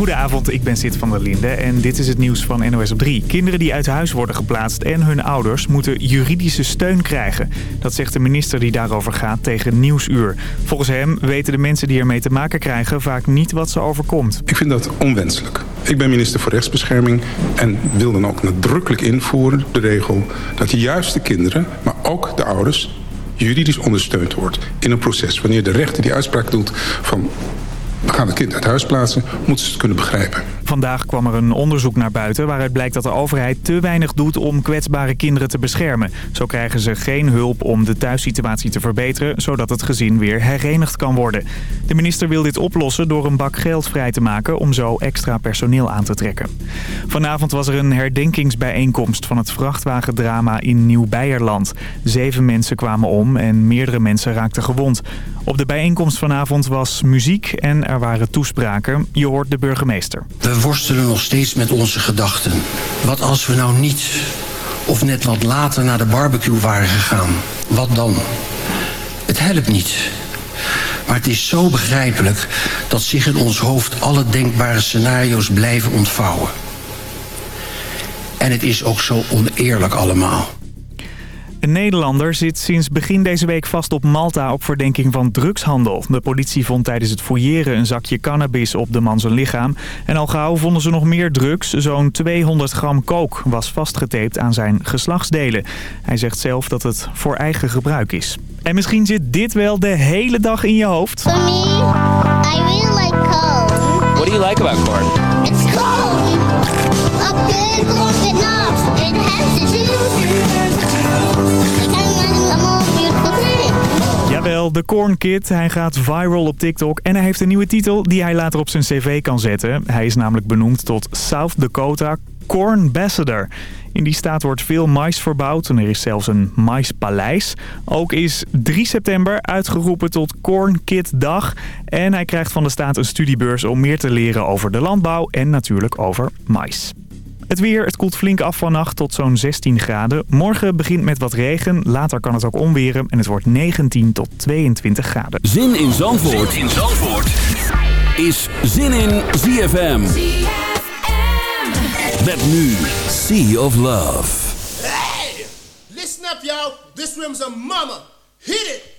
Goedenavond, ik ben Sid van der Linde en dit is het nieuws van NOS op 3. Kinderen die uit huis worden geplaatst en hun ouders moeten juridische steun krijgen. Dat zegt de minister die daarover gaat tegen Nieuwsuur. Volgens hem weten de mensen die ermee te maken krijgen vaak niet wat ze overkomt. Ik vind dat onwenselijk. Ik ben minister voor rechtsbescherming en wil dan ook nadrukkelijk invoeren de regel dat juist de kinderen, maar ook de ouders juridisch ondersteund wordt in een proces. Wanneer de rechter die uitspraak doet van gaan het kind uit huis plaatsen, moeten ze het kunnen begrijpen. Vandaag kwam er een onderzoek naar buiten waaruit blijkt dat de overheid te weinig doet om kwetsbare kinderen te beschermen. Zo krijgen ze geen hulp om de thuissituatie te verbeteren, zodat het gezin weer herenigd kan worden. De minister wil dit oplossen door een bak geld vrij te maken om zo extra personeel aan te trekken. Vanavond was er een herdenkingsbijeenkomst van het vrachtwagendrama in Nieuw-Beierland. Zeven mensen kwamen om en meerdere mensen raakten gewond. Op de bijeenkomst vanavond was muziek en er waren toespraken. Je hoort de burgemeester. Worstelen nog steeds met onze gedachten. Wat als we nou niet of net wat later naar de barbecue waren gegaan? Wat dan? Het helpt niet. Maar het is zo begrijpelijk dat zich in ons hoofd alle denkbare scenario's blijven ontvouwen. En het is ook zo oneerlijk allemaal. Een Nederlander zit sinds begin deze week vast op Malta op verdenking van drugshandel. De politie vond tijdens het fouilleren een zakje cannabis op de man zijn lichaam. En al gauw vonden ze nog meer drugs. Zo'n 200 gram kook was vastgetaped aan zijn geslachtsdelen. Hij zegt zelf dat het voor eigen gebruik is. En misschien zit dit wel de hele dag in je hoofd. For me, I really like corn. What do you like about corn? It's cold. A big. It has to do. Jawel, de Corn Kid. Hij gaat viral op TikTok en hij heeft een nieuwe titel die hij later op zijn cv kan zetten. Hij is namelijk benoemd tot South Dakota Corn Ambassador. In die staat wordt veel mais verbouwd en er is zelfs een maispaleis. Ook is 3 september uitgeroepen tot Corn Kid Dag. En hij krijgt van de staat een studiebeurs om meer te leren over de landbouw en natuurlijk over mais. Het weer, het koelt flink af vannacht tot zo'n 16 graden. Morgen begint met wat regen, later kan het ook onweren en het wordt 19 tot 22 graden. Zin in Zandvoort, in Zandvoort. is Zin in ZFM. Met nu Sea of Love. Hey! Listen up, y'all. This room's a mama. Hit it!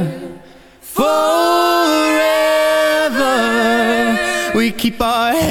keep our heads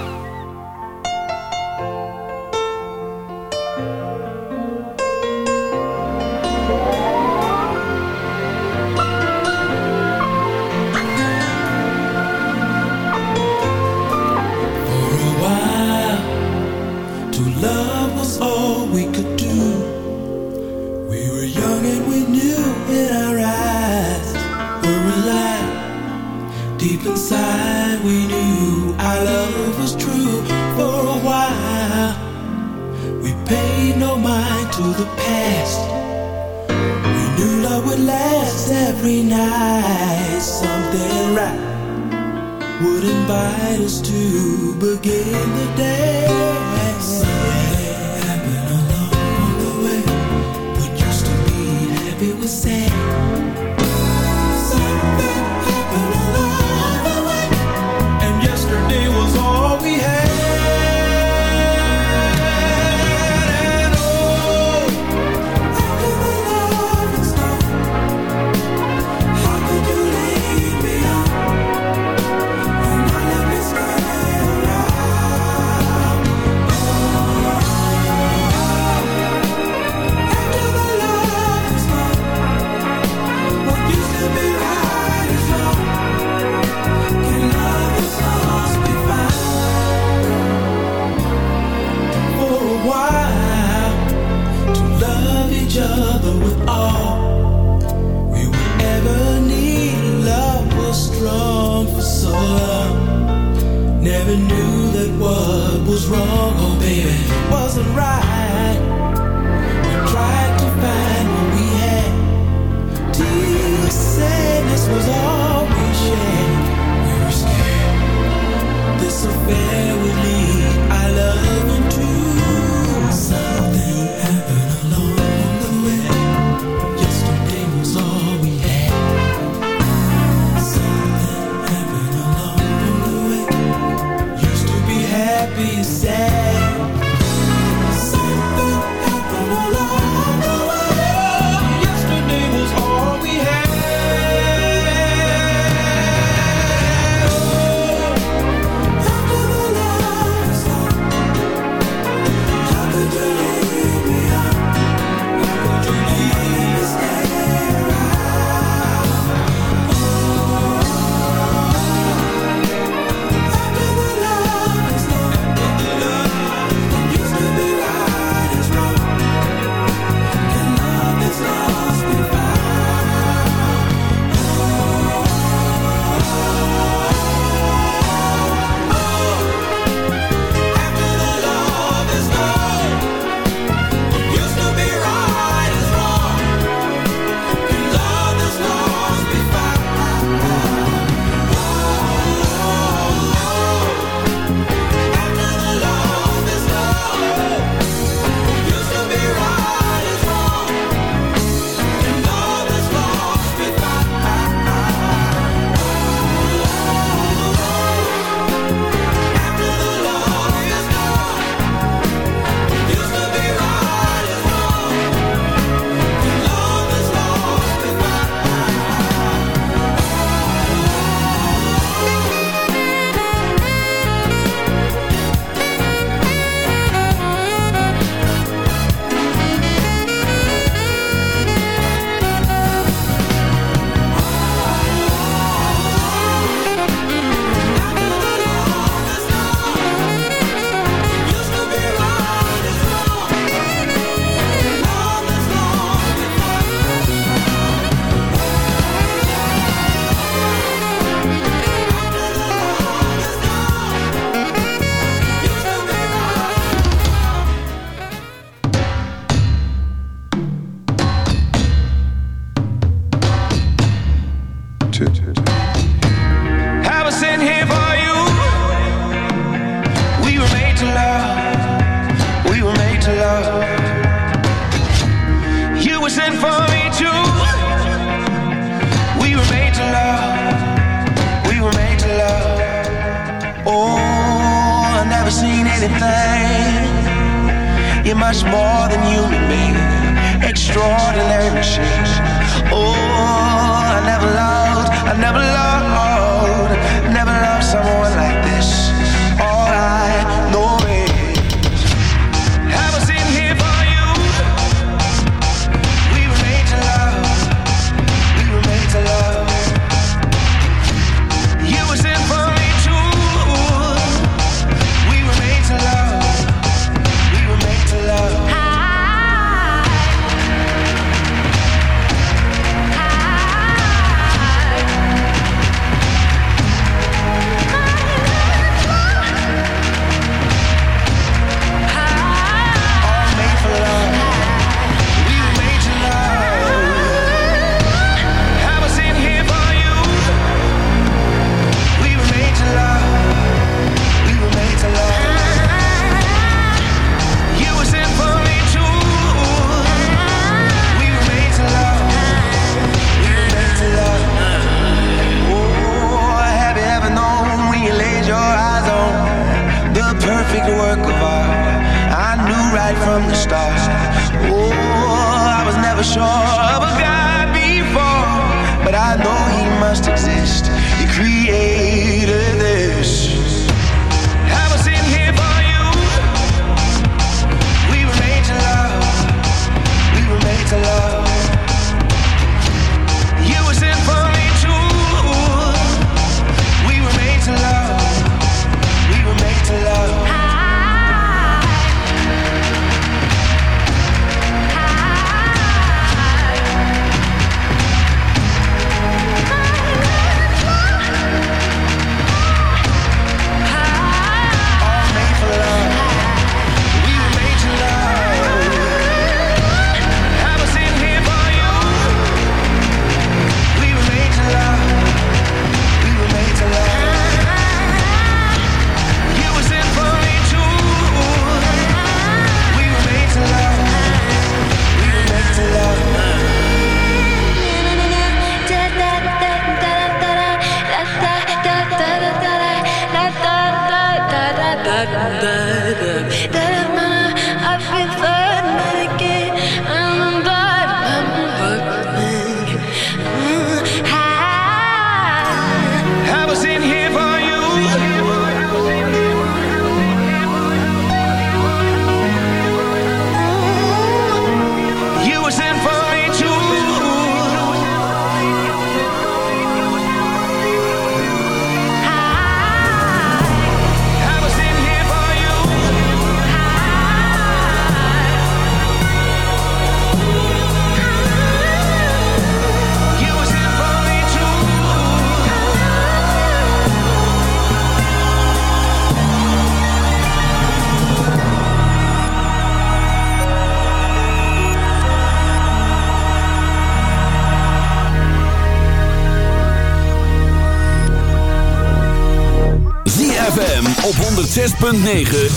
106.9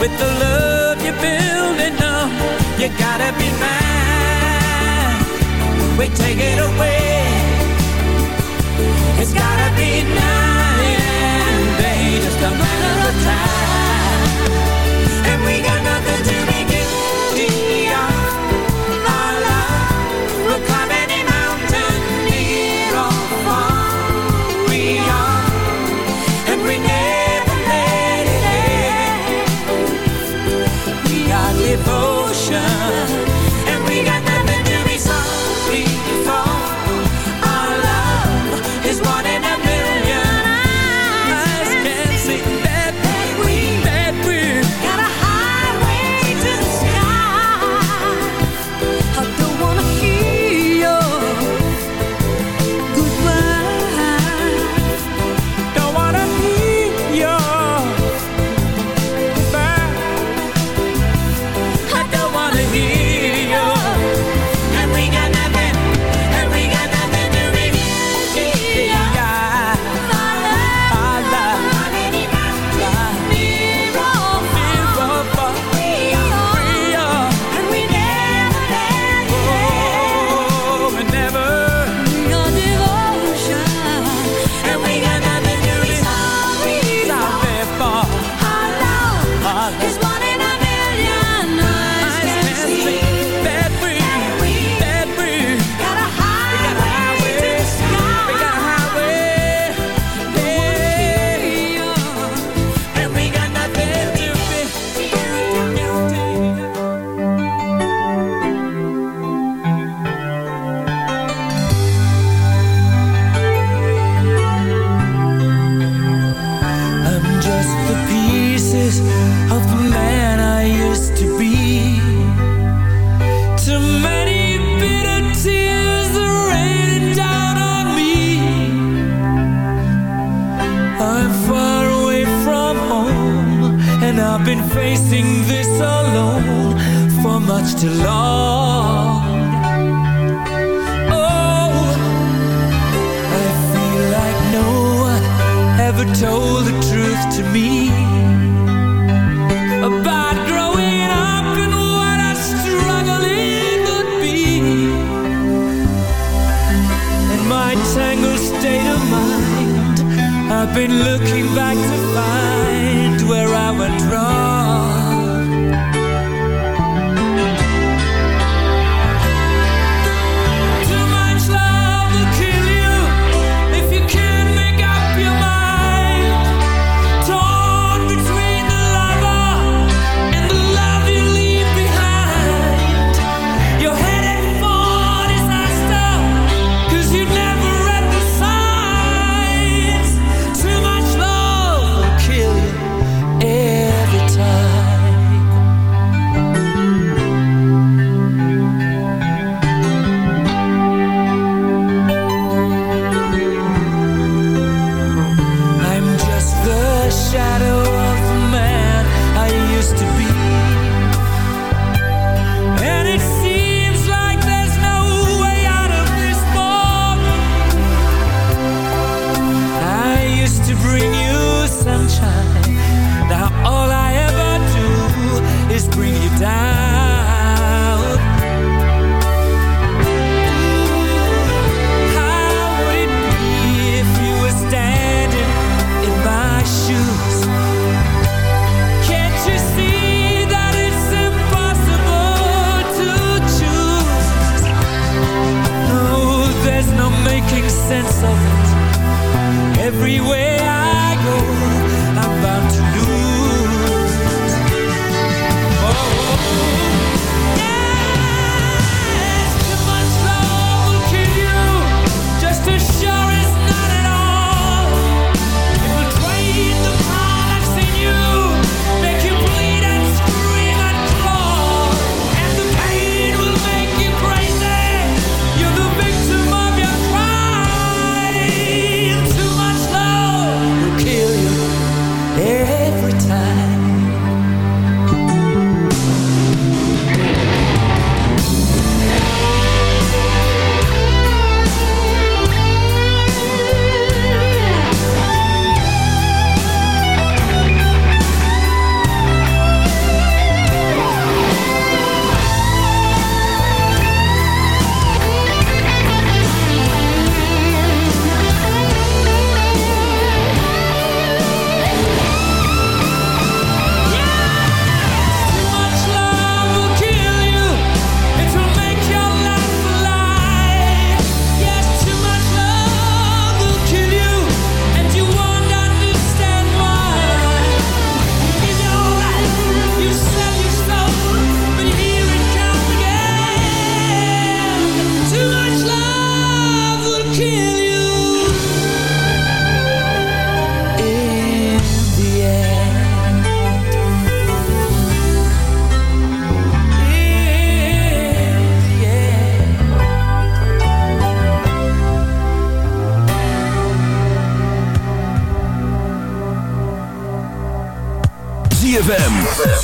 with the love you're building up. You gotta be mine. We take it away. It's gotta be mine. yeah. Just a matter of time.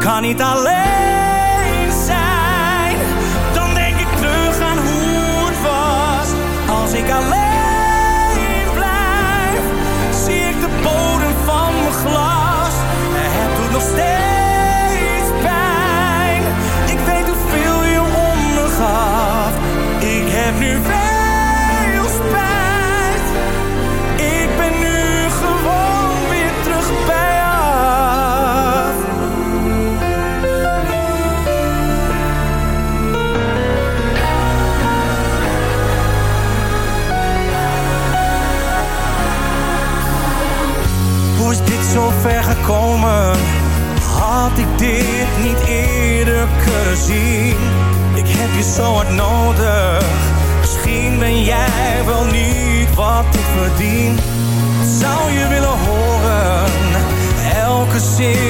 Kan niet alleen share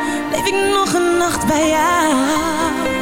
bleef ik nog een nacht bij jou.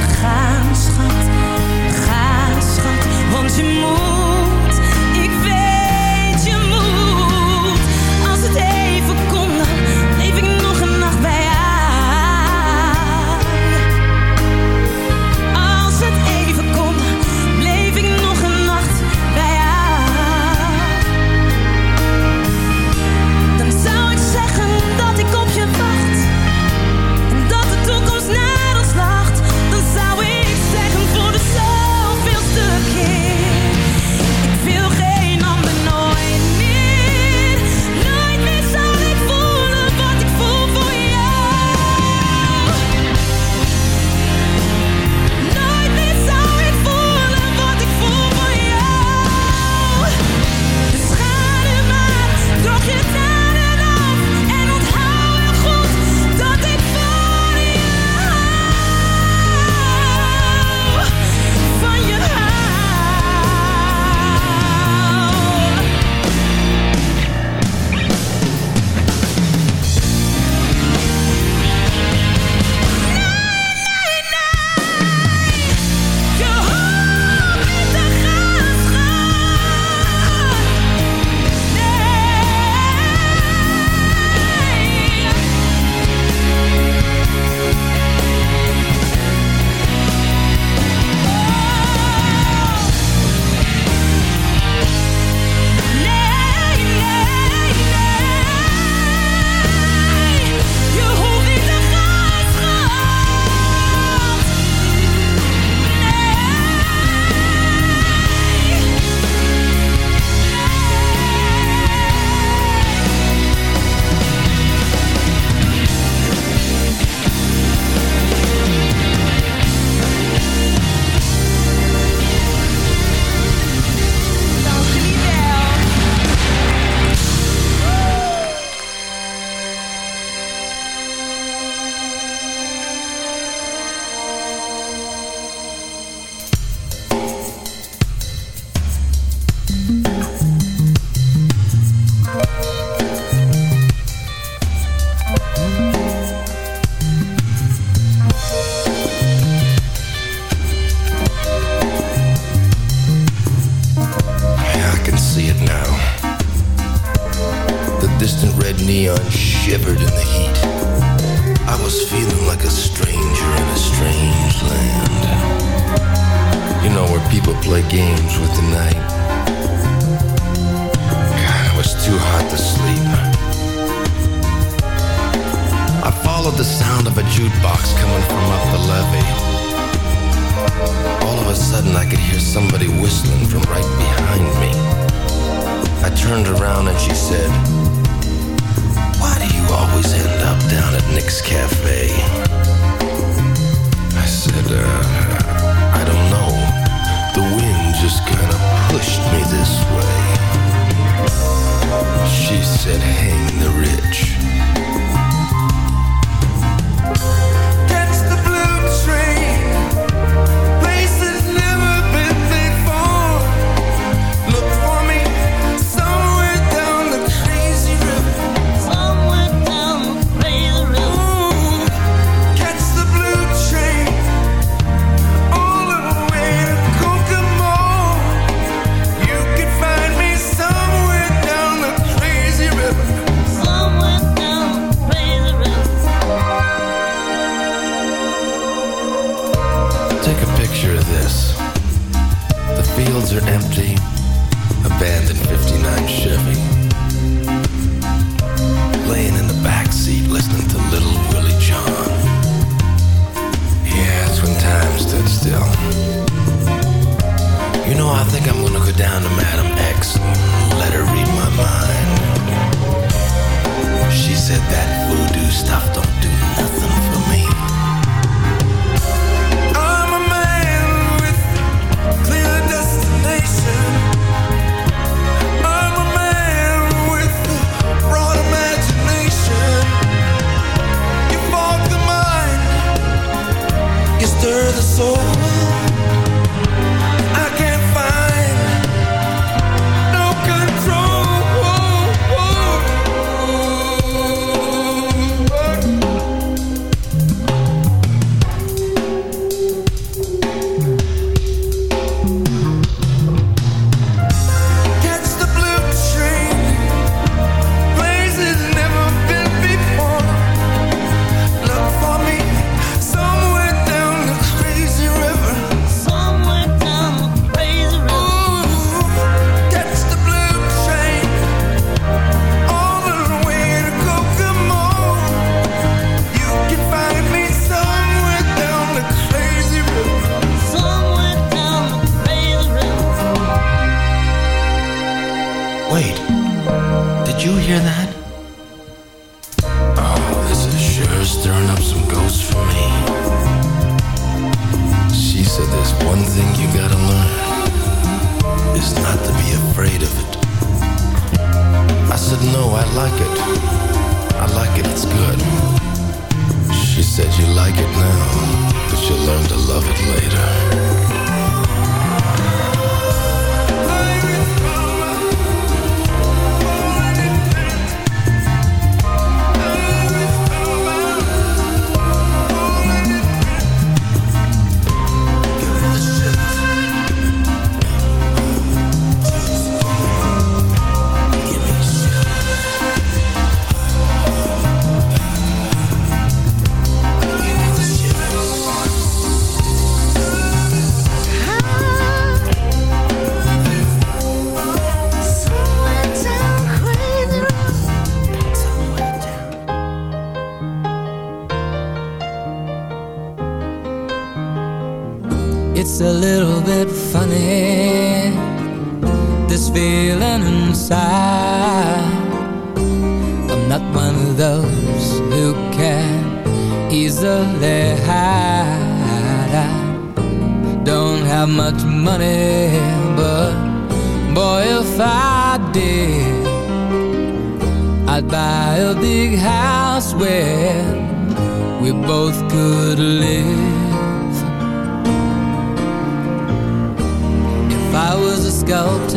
Gaan, schat. Ga, schat, want je moet.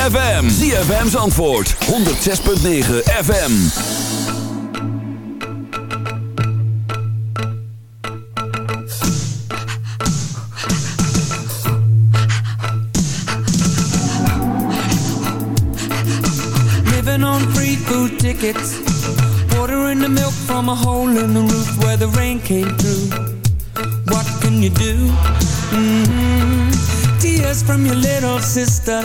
ZFM. ZFM's antwoord, 106.9 FM. Living on free food tickets Watering the milk from a hole in the roof Where the rain came through What can you do? Mm-hmm. Tears from your little sister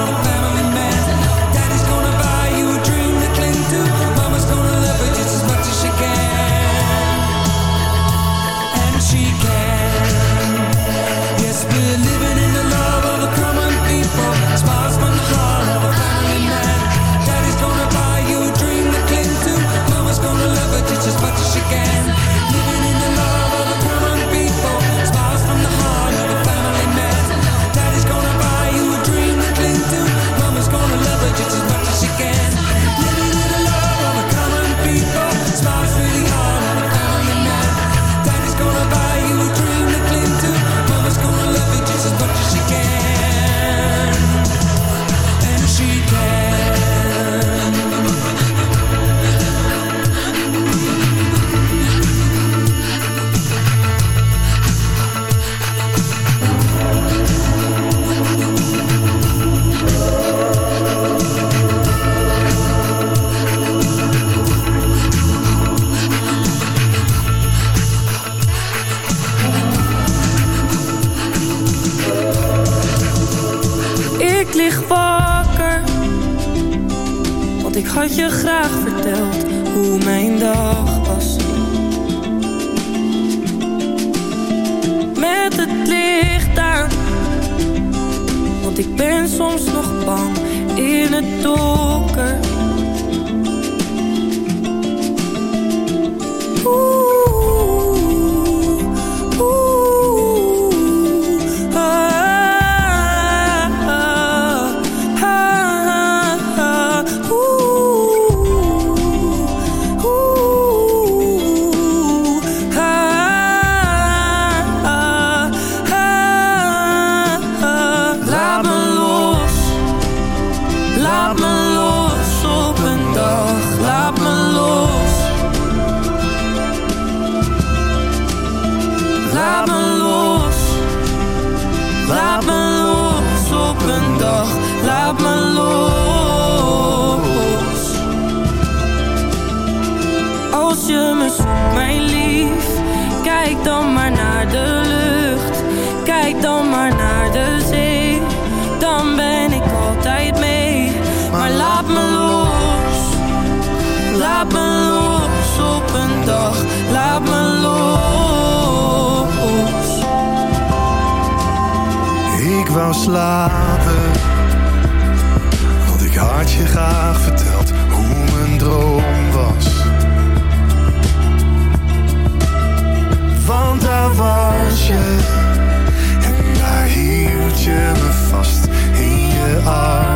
Laat me los op een dag, laat me los. Als je me zoekt, mijn lief, kijk dan maar naar Had ik had je graag verteld hoe mijn droom was. Want daar was je en daar hield je me vast in je arm.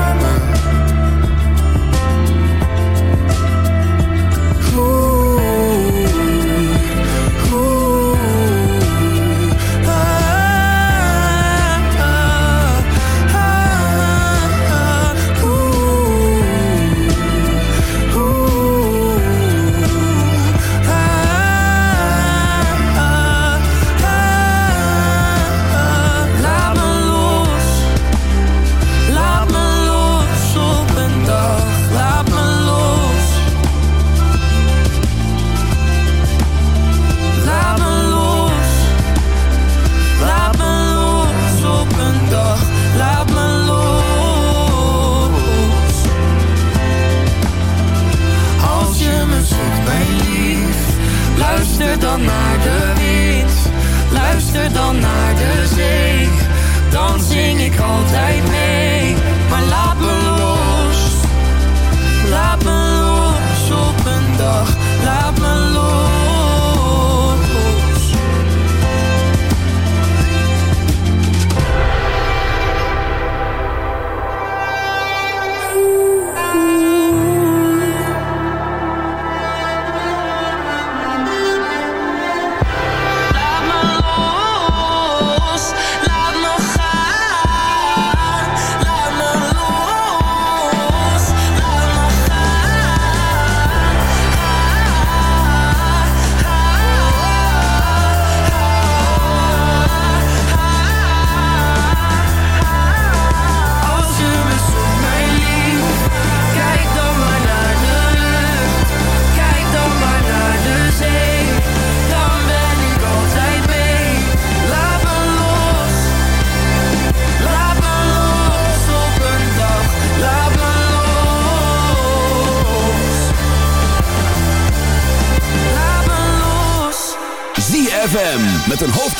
inside